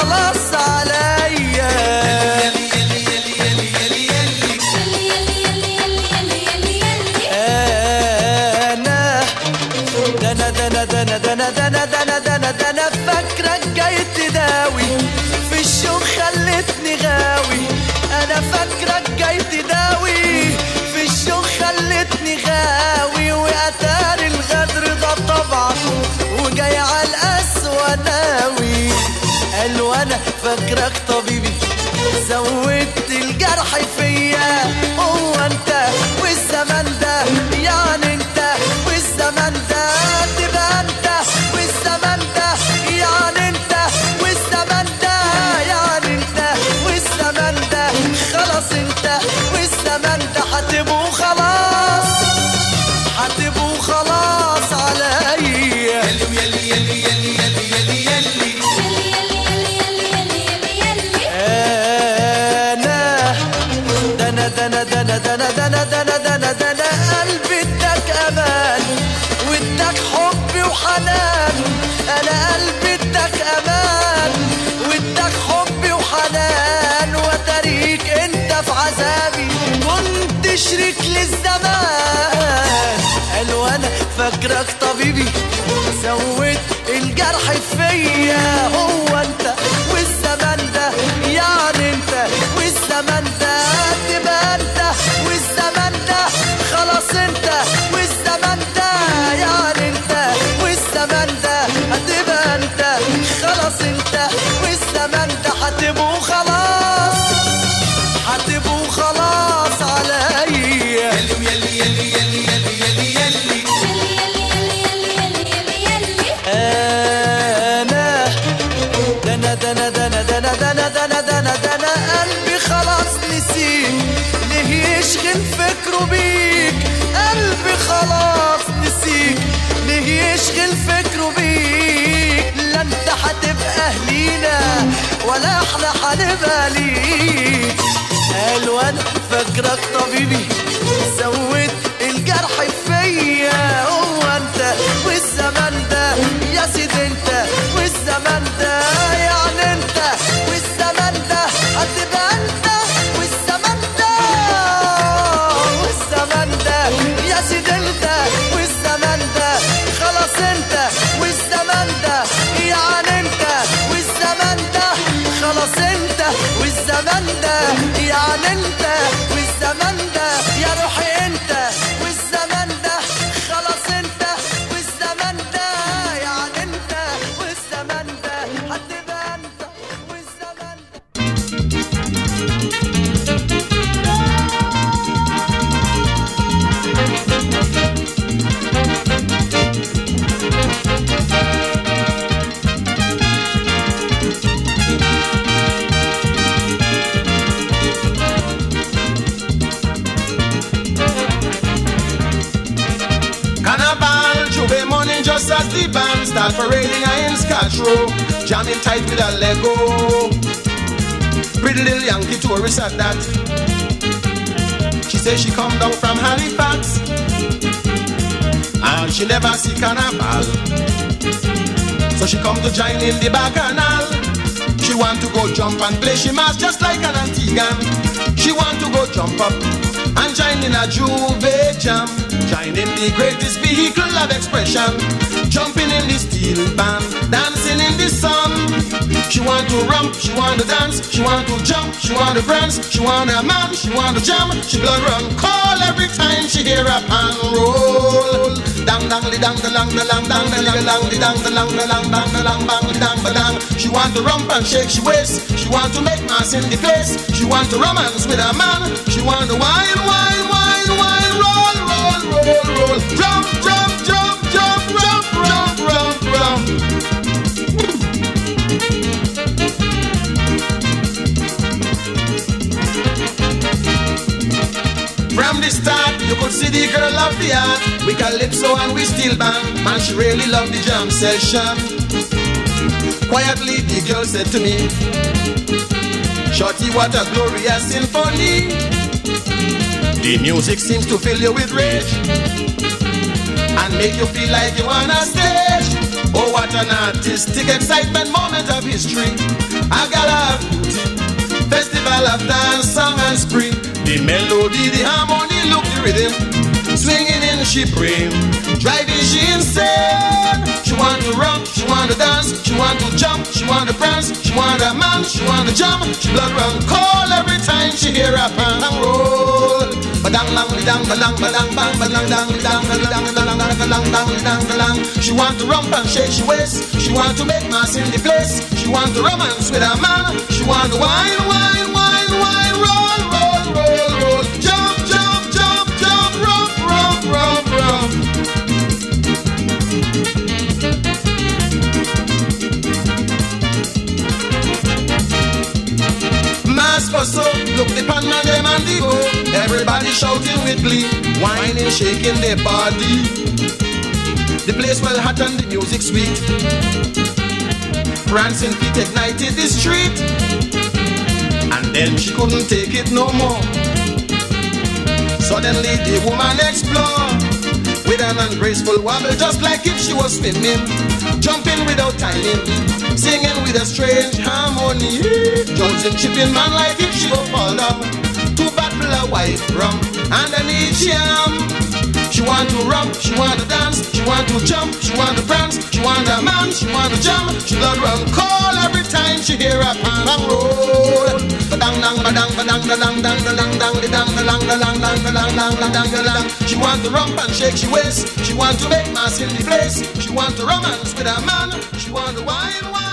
خلص عليا انا دنا دنا دنا دنا دنا دنا دنا тех, кто زمان قالوا أنا فاكرك طبيبي سويت الجرح فيا. ولا أحلى حال بالي. قال فاكرك طبيبي سويت jamming tight with a Lego. Pretty little Yankee tourist at that. She says she come down from Halifax, and she never see Carnival. So she come to join in the bacchanal. She want to go jump and play she must just like an Antiguan. She want to go jump up and join in a Juve jam. Join in the greatest vehicle of expression. Jumping in the steel band, dancing in the sun. She want to rump, she want to dance, she want to jump, she want to prance, she want a man, she want to jam. She blood run call every time she hear a pan roll. Dang dang li dang dang the dang the lang the lang dang the lang bang the dang the dang. She want to rump and shake she waist. She want to make mass in the place. She want to romance with a man. She want to wine wine heart. We calypso and we still band. Man, she really loved the jam session. Quietly, the girl said to me, Shorty, what a glorious symphony. The music seems to fill you with rage and make you feel like you're on a stage. Oh, what an artistic excitement moment of history. A gala of beauty, festival of dance, song and spring. The melody, the harmony, look the rhythm, she bring driving she insane. She want to run, she want to dance, she want to jump, she want to prance, she want a man, she want to jump, she blood run cold every time she hear a pan and roll. Badang bang badang badang badang bang badang dang dang badang badang badang badang badang badang. She want to rump and shake she waist, she want to make mass in the place, she want to romance with a man, she want to wine wine wine wine roll roll roll roll jump jump jump jump rump rump rump. Everybody shouting with glee, whining, shaking their body. The place well hot and the music sweet. Prancing feet ignited the street, and then she couldn't take it no more. Suddenly the woman explode with an ungraceful wobble, just like if she was swimming, jumping without timing, singing with a strange harmony, Jonesing chipping man like if she would fall down. Two bottle of white rum underneath. She want to rock, she want to dance, she want to jump, she want to prance, she want a man, she want to jump, she blood run cold every time she hear a pan and roll. Dang badang badang badang dang dang dang dang dang dang dang dang dang dang dang dang dang dang. She want to rump and shake she waist, she want to make mass in the place, she want to romance with a man, she want to wine wine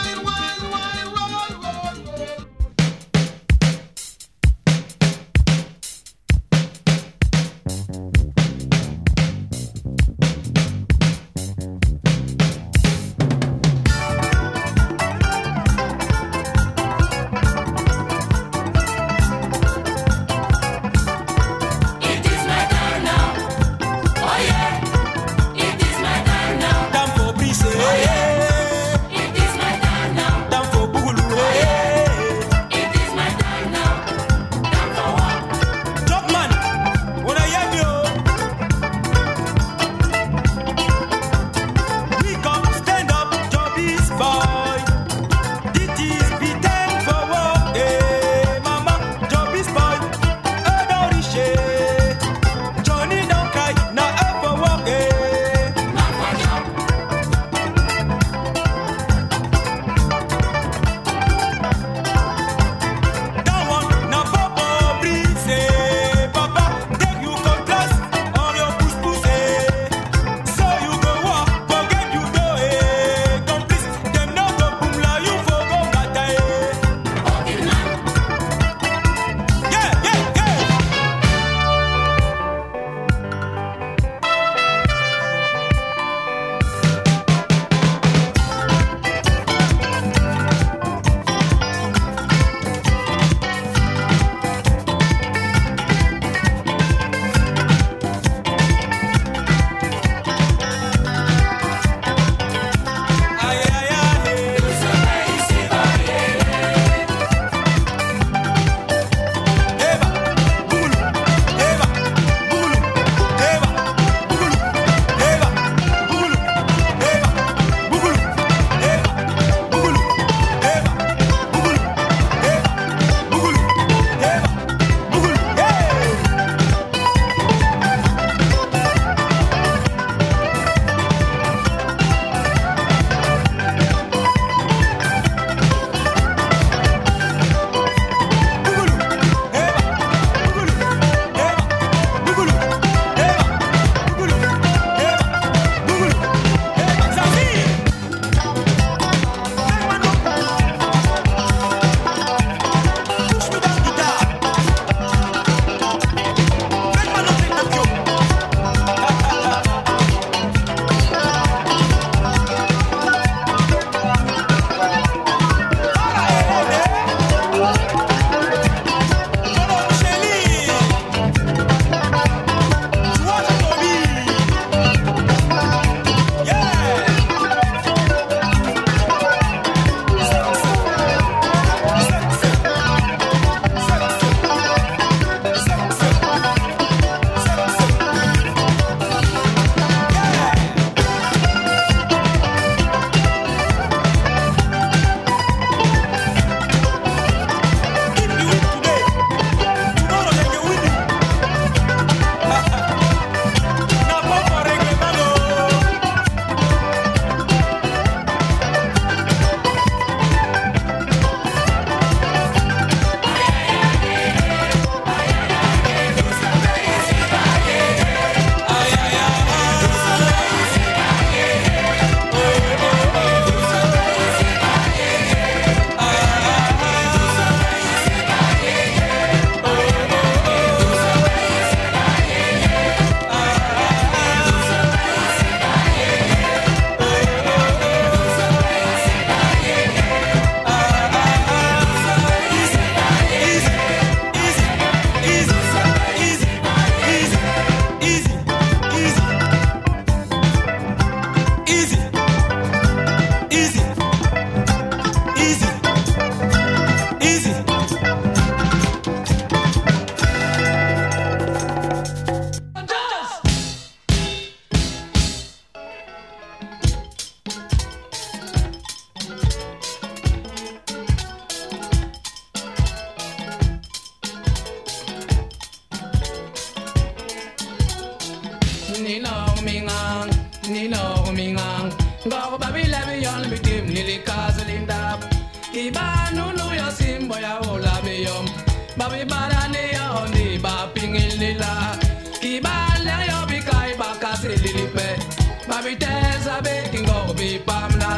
babi teza be kingo bi pam na.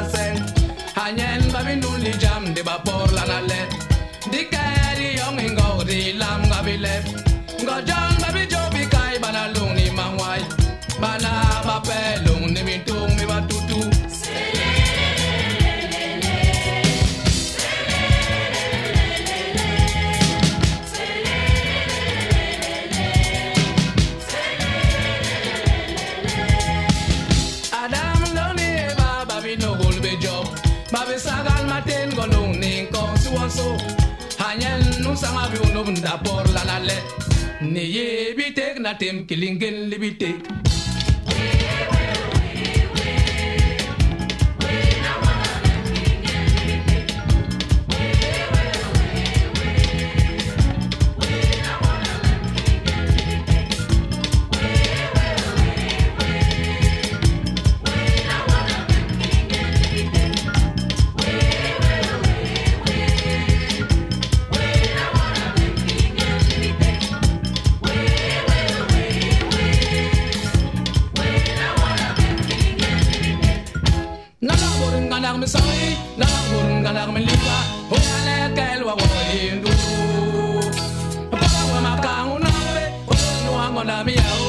Hanyen babi jam de ba por la na. ni ye bi tek na tem kilingen li bi tek Now me out.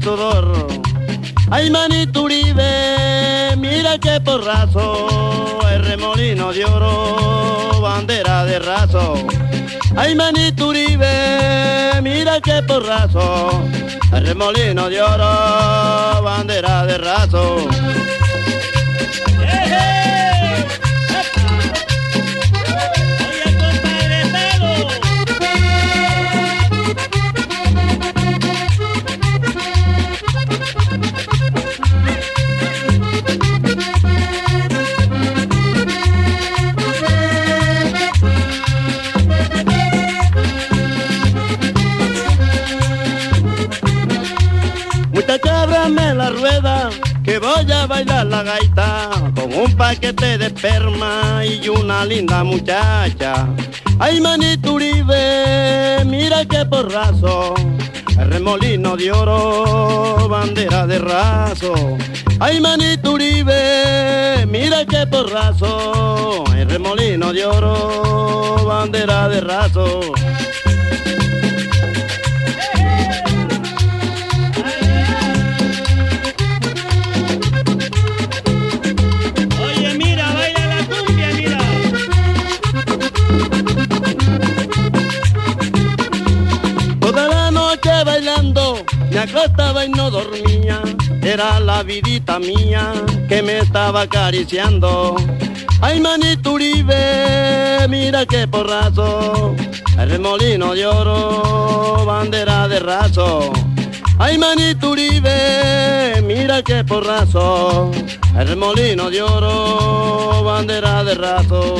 Sudor. Ay, manito Uribe, mira qué porrazo, el remolino de oro, bandera de raso. Ay, manito Uribe, mira qué porrazo, el remolino de oro, bandera de raso. Oye, bailar la gaita con un paquete de esperma y una linda muchacha. Ay, manito Uribe, mira qué porrazo, el remolino de oro, bandera de raso. Ay, manito Uribe, mira qué porrazo, el remolino de oro, bandera de raso. Acostaba y no dormía. Era la vidita mía que me estaba acariciando. Ay, manito Uribe, mira qué porrazo. El remolino de oro, bandera de raso. Ay, manito Uribe, mira qué porrazo. El remolino de oro, bandera de raso.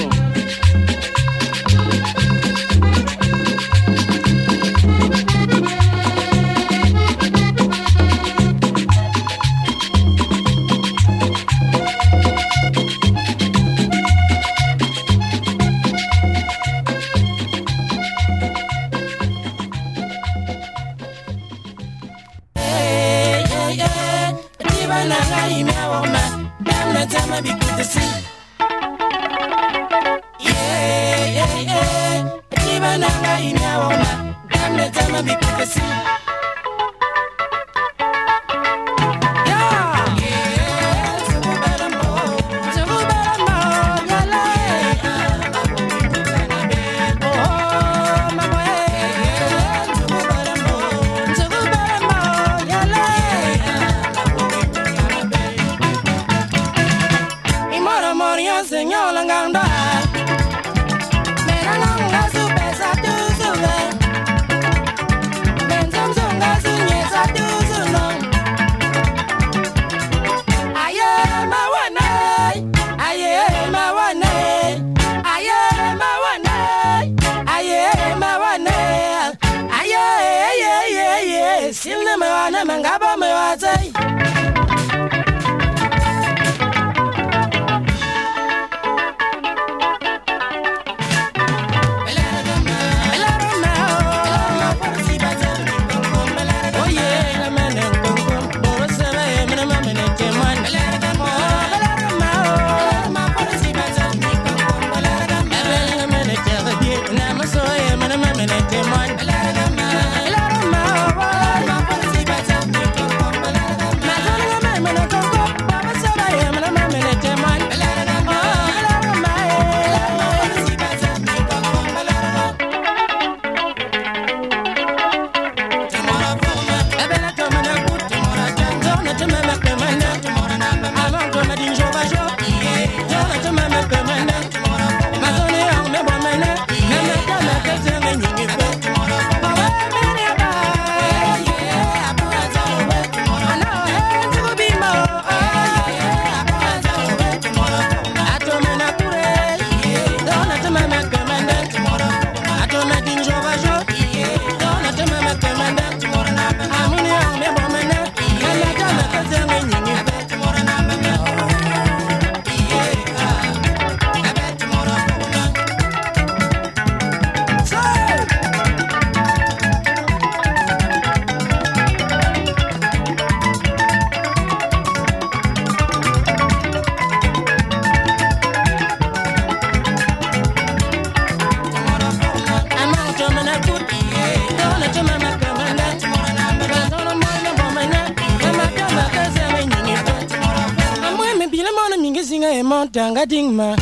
Montanga dingma.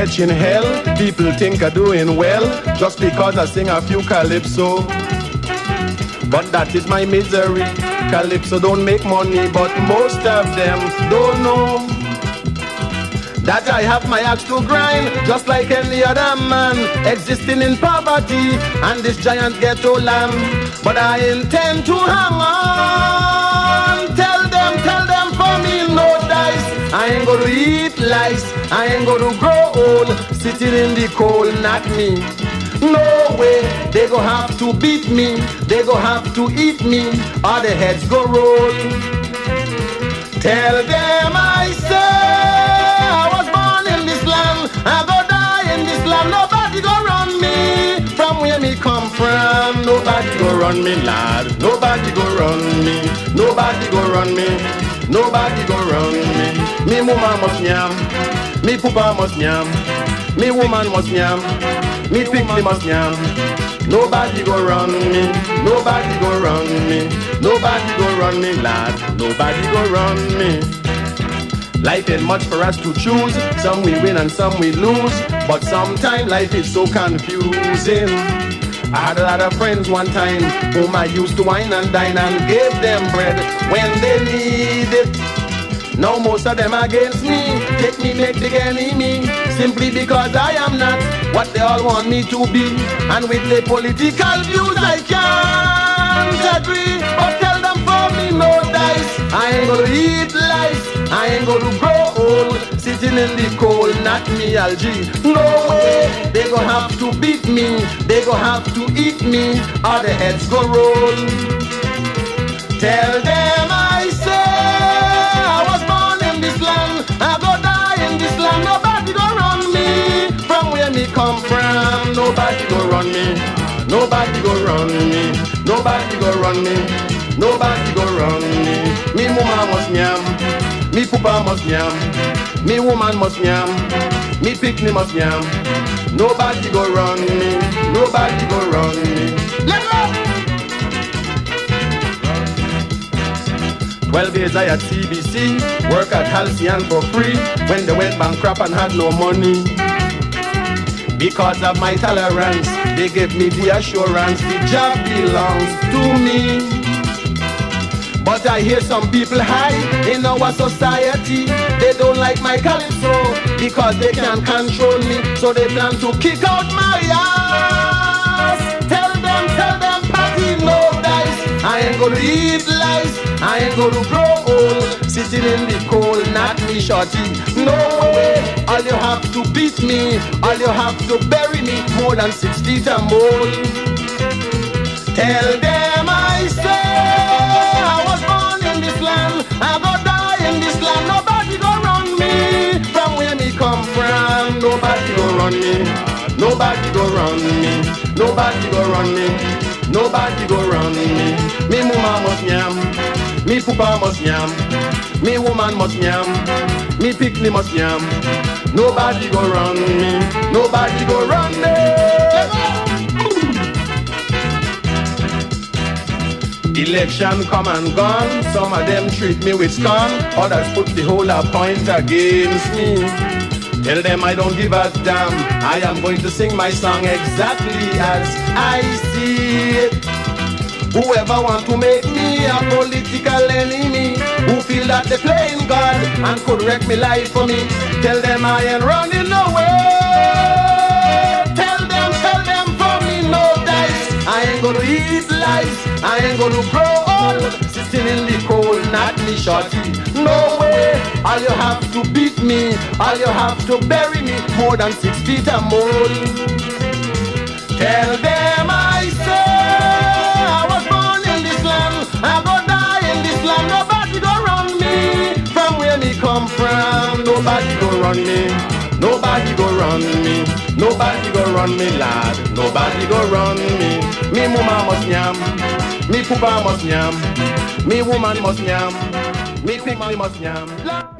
Catching hell. People think I'm doing well just because I sing a few calypso. But that is my misery. Calypso don't make money, but most of them don't know that I have my axe to grind, just like any other man, existing in poverty and this giant ghetto land. But I intend to hang on. I ain't gonna eat lice. I ain't gonna grow old, sitting in the cold, not me. No way, they go have to beat me, they go have to eat me, or the heads go roll. Tell them I say I was born in this land, I go die in this land. Nobody go run me from where me come from. Nobody go run me, lad. Nobody go run me. Nobody go run me. Nobody go run me. Me mama must yam, me papa must yam, me woman must yam, me picnic must yam. Nobody go run me, nobody go run me, nobody go run me, lad. Nobody go run me. Life ain't much for us to choose. Some we win and some we lose. But sometimes life is so confusing. I had a lot of friends one time whom I used to wine and dine and gave them bread when they need it. Now most of them against me, take me, make the enemy, simply because I am not what they all want me to be. And with the political views I can't agree, but tell them for me no dice. I ain't gonna eat lice, I ain't gonna grow old, sitting in the cold, not me, Algie. No way, they gonna have to beat me, they gonna have to eat me, or the heads go roll. Tell them I say I was born in this land, I go die in this land. Nobody go run me from where me come from. Nobody go run me. Nobody go run me. Nobody go run me. Nobody go run me. Me mama must yam. Me papa must yam. Me woman must yam. Me picnic must yam. Nobody go run me. Nobody go run me. Let go. Twelve years I at CBC, work at Halcyon for free when they went bankrupt and had no money. Because of my tolerance, they gave me the assurance the job belongs to me. But I hear some people high in our society. They don't like my calypso because they can't control me. So they plan to kick out my ass. Tell them, tell them, party no dice. I ain't gonna eat lice. I ain't gonna grow old. Sitting in the cold, not me shorty. No way. All you have to beat me. All you have to bury me. More than six feet and more. Tell them I say I was born in this land. I go die in this land. Nobody go run me from where me come from. Nobody go run me. Nobody go run me. Nobody go run me. Nobody go run me. Me mama must yam. Me papa must yam. Me woman must yam. Me picnic must yam. Nobody go run me. Nobody go run me. Election come and gone. Some of them treat me with scorn. Others put the whole point against me. Tell them I don't give a damn. I am going to sing my song exactly as I see it. Whoever want to make me a political enemy, who feel that they playing God and could wreck me life for me, tell them I ain't running away. Tell them, tell them for me no dice. I ain't gonna eat lice. I ain't gonna grow old, sitting in the cold, not me shorty. No way. All you have to beat me, all you have to bury me, more than six feet and more. Tell them I Nobody go run me. Nobody go run me. Nobody go run me, lad. Nobody go run me. Me mama must yam. Me papa must yam. Me woman must yam. Me picnic must yam.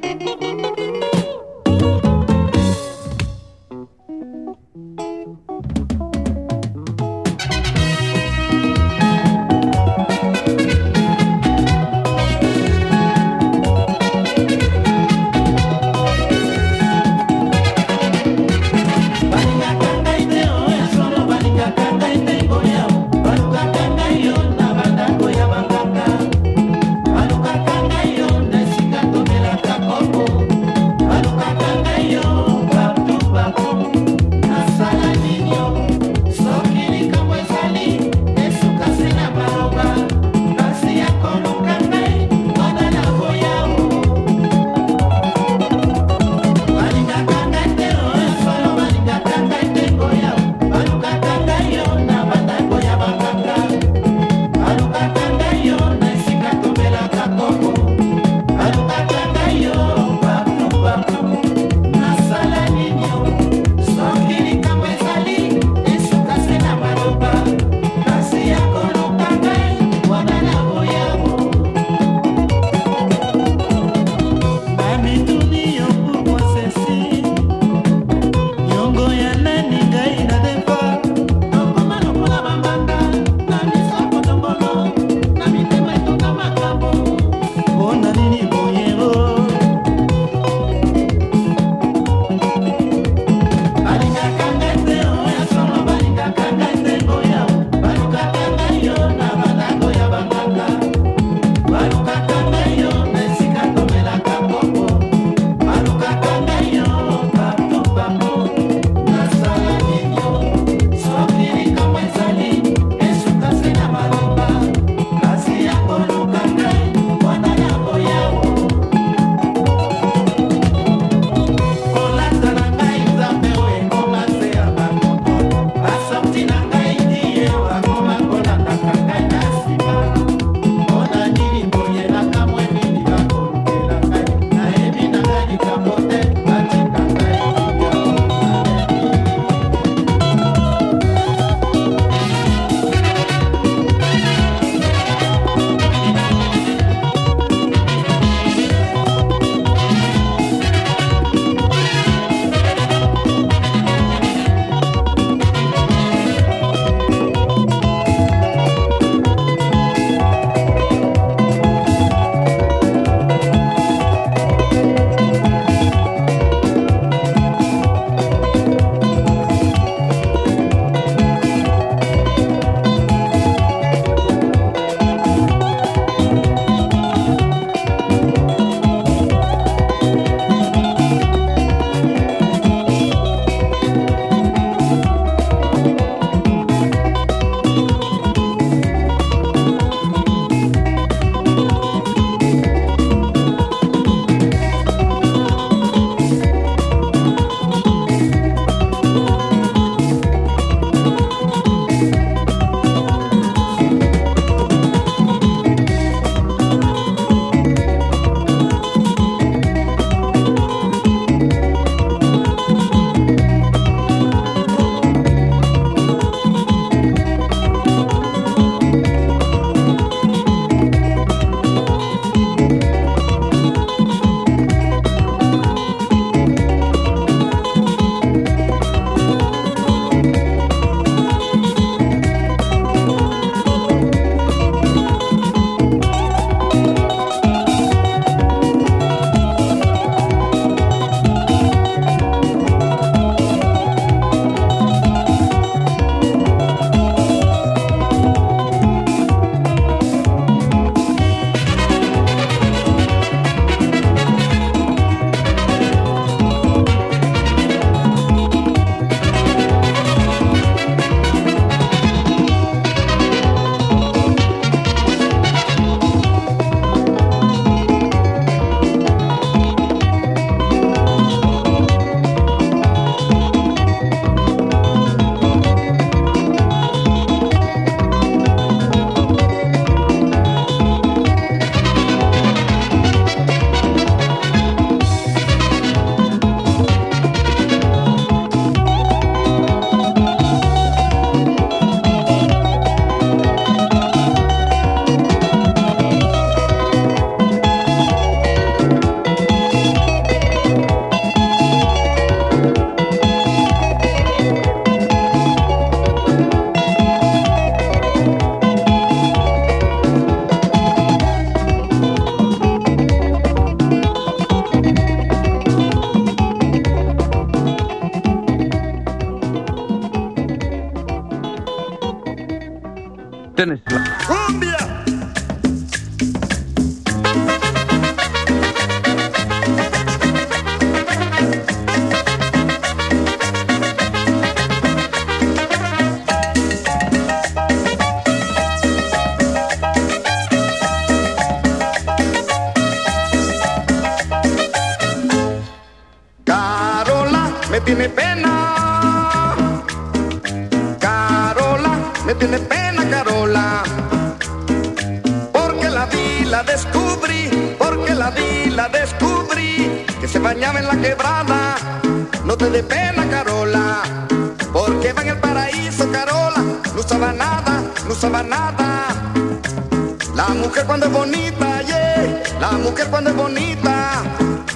Dé pena, Carola. Porque va en el paraíso, Carola. No usaba nada, no usaba nada. La mujer cuando es bonita, yeah. La mujer cuando es bonita.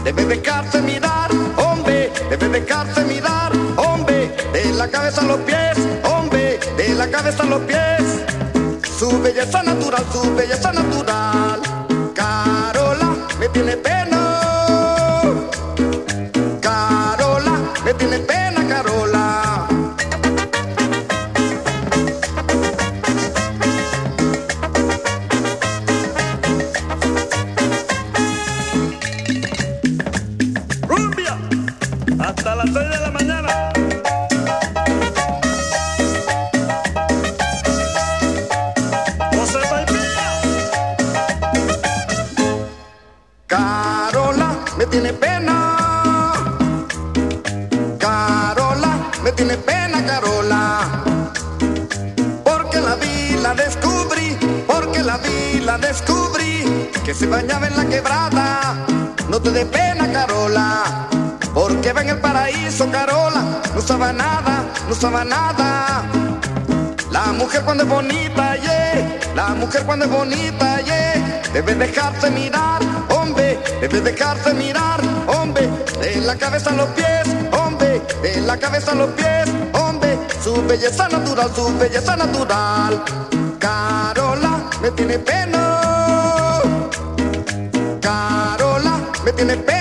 Debe dejarse mirar, hombre. Debe dejarse mirar, hombre. De la cabeza a los pies, hombre. De la cabeza a los pies. Su belleza natural, su belleza natural. Carola me tiene pena. La mujer cuando es bonita, yeah. La mujer cuando es bonita, yeah. Debe dejarse mirar, hombre. Debe dejarse mirar, hombre. De la cabeza a los pies, hombre. De la cabeza a los pies, hombre. Su belleza natural, su belleza natural. Carola me tiene pena. Carola me tiene pena.